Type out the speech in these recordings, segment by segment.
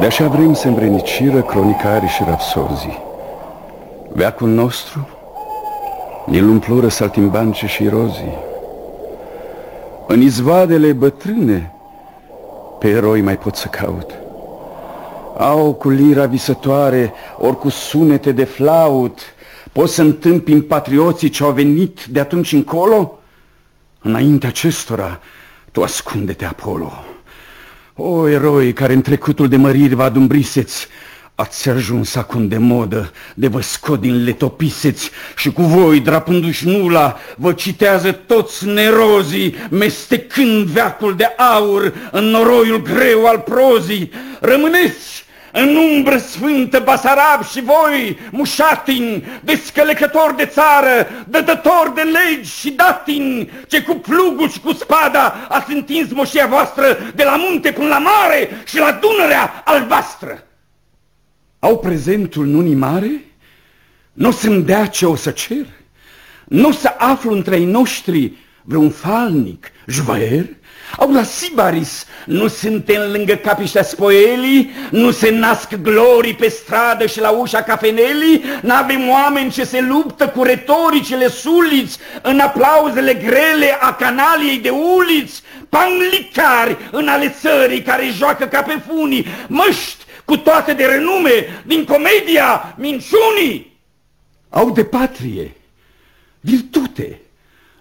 De așa vrem să îmbrăniciră cronicarii și rapsozii. Veacul nostru ne-l umplură saltimbance și rozii. În izvoadele bătrâne pe eroi mai pot să caut. Au cu lira visătoare, ori cu sunete de flaut, Poți să întâmpin patrioții ce au venit de atunci încolo? Înainte acestora, tu ascunde-te, Apollo. O, eroi care în trecutul de măriri vă adumbriseți, ați ajuns acum de modă, de vă scot din letopiseți și cu voi, drapându-și nula, vă citează toți nerozii, mestecând veacul de aur în noroiul greu al prozii. Rămâneți în umbră sfântă Basarab și voi, mușatin, descălecători de țară, dădători de legi și datin, ce cu plugul și cu spada ați întins moșia voastră de la munte până la mare și la Dunărea albastră. Au prezentul nunii mare? Nu să-mi dea ce o să cer? Nu să aflu între ei noștri vreun falnic, jvăier? Au la Sibaris, nu suntem lângă capiștea spoelii, nu se nasc glorii pe stradă și la ușa cafenelii, n-avem oameni ce se luptă cu retoricile suliți în aplauzele grele a canaliei de uliți, panlicari în ale țării care joacă ca pe funii, măști cu toate de renume din comedia minciunii. Au de patrie, virtute,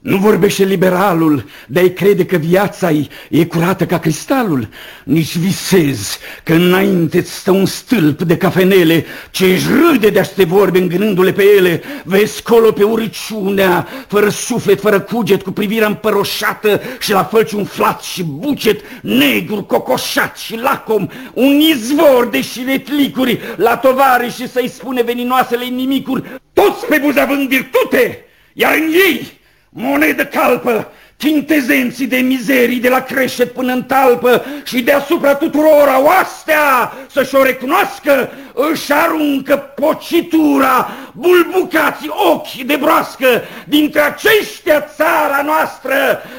nu vorbește liberalul, de-ai crede că viața e curată ca cristalul. Nici visezi că înainte stă un stâlp de cafenele ce își râde de te vorbe îngânându-le pe ele. Vezi colo pe uriciunea, fără suflet, fără cuget, cu privirea împăroșată și la fălci umflat și bucet, negru, cocoșat și lacom, un izvor de șiretlicuri la tovare și să-i spune veninoasele nimicuri, toți pe buza vând virtute, iar în ei monedă calpă, tintezenții de mizerii de la creștet până în talpă și deasupra tuturor oastea să-și o recunoască, își aruncă pocitura, bulbucați ochi de broască, dintre aceștia țara noastră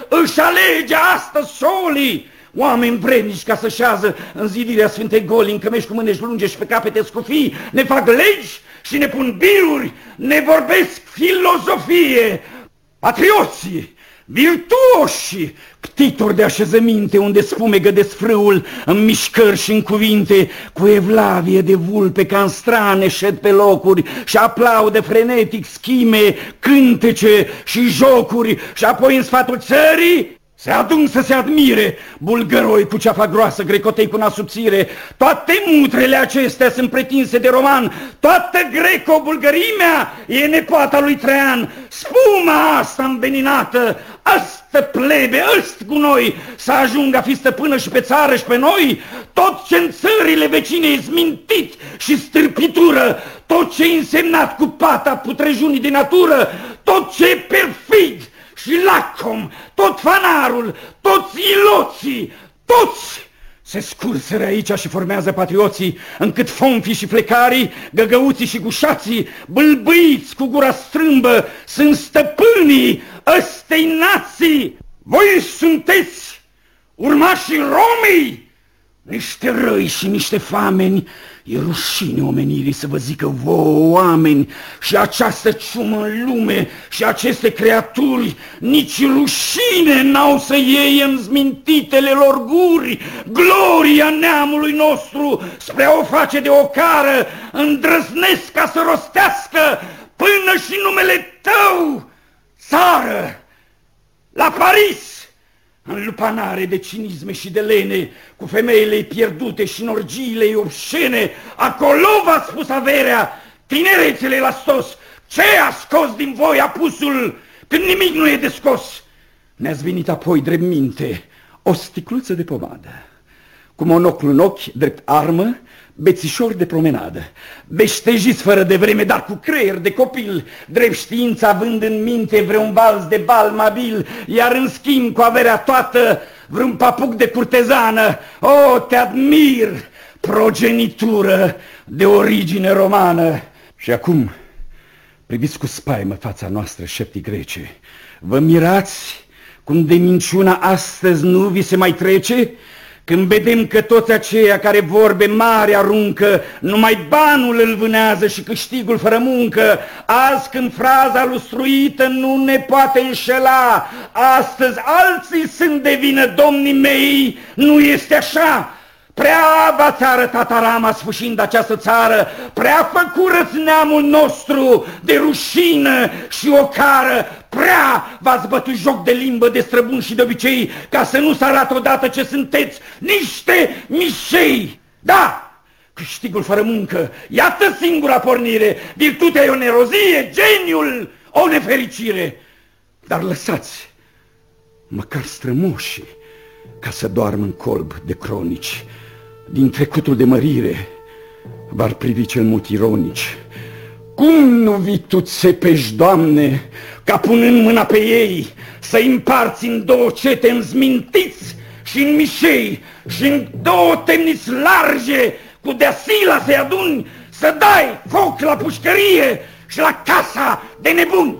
își alege astăzi solii, Oameni vrednici ca să șează în zidirea Sfintei Goli, în cămești cu mânești lunge și pe capete scufii, ne fac legi și ne pun biruri, ne vorbesc filozofie, patrioții, virtuoși, ctitori de așezăminte unde spumegă desfrâul în mișcări și în cuvinte, cu evlavie de vulpe ca în strane șed pe locuri și aplaude frenetic schime, cântece și jocuri și apoi în sfatul țării se adun să se admire bulgăroi cu ceafa groasă, grecotei cu nasubțire. Toate mutrele acestea sunt pretinse de roman, toată greco-bulgărimea e nepoata lui Traian. Spuma asta înveninată, astă plebe, ăst cu noi, să ajungă a fi stăpână și pe țară și pe noi, tot ce în țările vecine e zmintit și stârpitură, tot ce e însemnat cu pata putrejunii de natură, tot ce e perfid, și lacom, tot fanarul, toți iloții, toți se scurseră aici și formează patrioții, încât fonfii și flecarii, găgăuții și gușații, bâlbâiți cu gura strâmbă, sunt stăpânii ăstei nații. Voi sunteți urmașii Romii! Niște răi și niște fameni, e rușine omenirii să vă zică vouă oameni și această ciumă în lume și aceste creaturi, nici rușine n-au să iei în zmintitele lor guri gloria neamului nostru spre a o face de ocară, îndrăznesc ca să rostească până și numele tău, țară, la Paris! În lupanare de cinisme și de lene, cu femeile pierdute și în orgiile obscene, acolo v-a spus averea, tinerețele la stos, ce a scos din voi apusul când nimic nu e de scos? Ne-ați venit apoi drept minte o sticluță de pomadă, cu monoclu în ochi, drept armă, bețișori de promenadă, beștejiți fără de vreme, dar cu creier de copil, drept știință având în minte vreun vals de bal mabil, iar în schimb cu averea toată vreun papuc de curtezană. O, te admir, progenitură de origine romană! Și acum, priviți cu spaimă fața noastră, șeptii grece, vă mirați cum de minciuna astăzi nu vi se mai trece? Când vedem că toți aceia care vorbe mari aruncă, numai banul îl vânează și câștigul fără muncă, azi când fraza lustruită nu ne poate înșela, astăzi alții sunt de vină, domnii mei, nu este așa, Prea va țară tatarama sfâșind această țară, prea făcurăți neamul nostru de rușină și ocară, prea v-ați bătut joc de limbă, de străbun și de obicei, ca să nu se arată odată ce sunteți niște mișei. Da, câștigul fără muncă, iată singura pornire, virtutea e o nerozie, geniul o nefericire. Dar lăsați, măcar strămoșii, ca să doarmă în colb de cronici, din trecutul de mărire, v-ar privi cel mult ironici. Cum nu vii tu țepești, Doamne, ca punând mâna pe ei, să-i împarți în două cete înzmintiți și în mișei și în două temniți large, cu deasila să-i aduni, să dai foc la pușcărie și la casa de nebuni?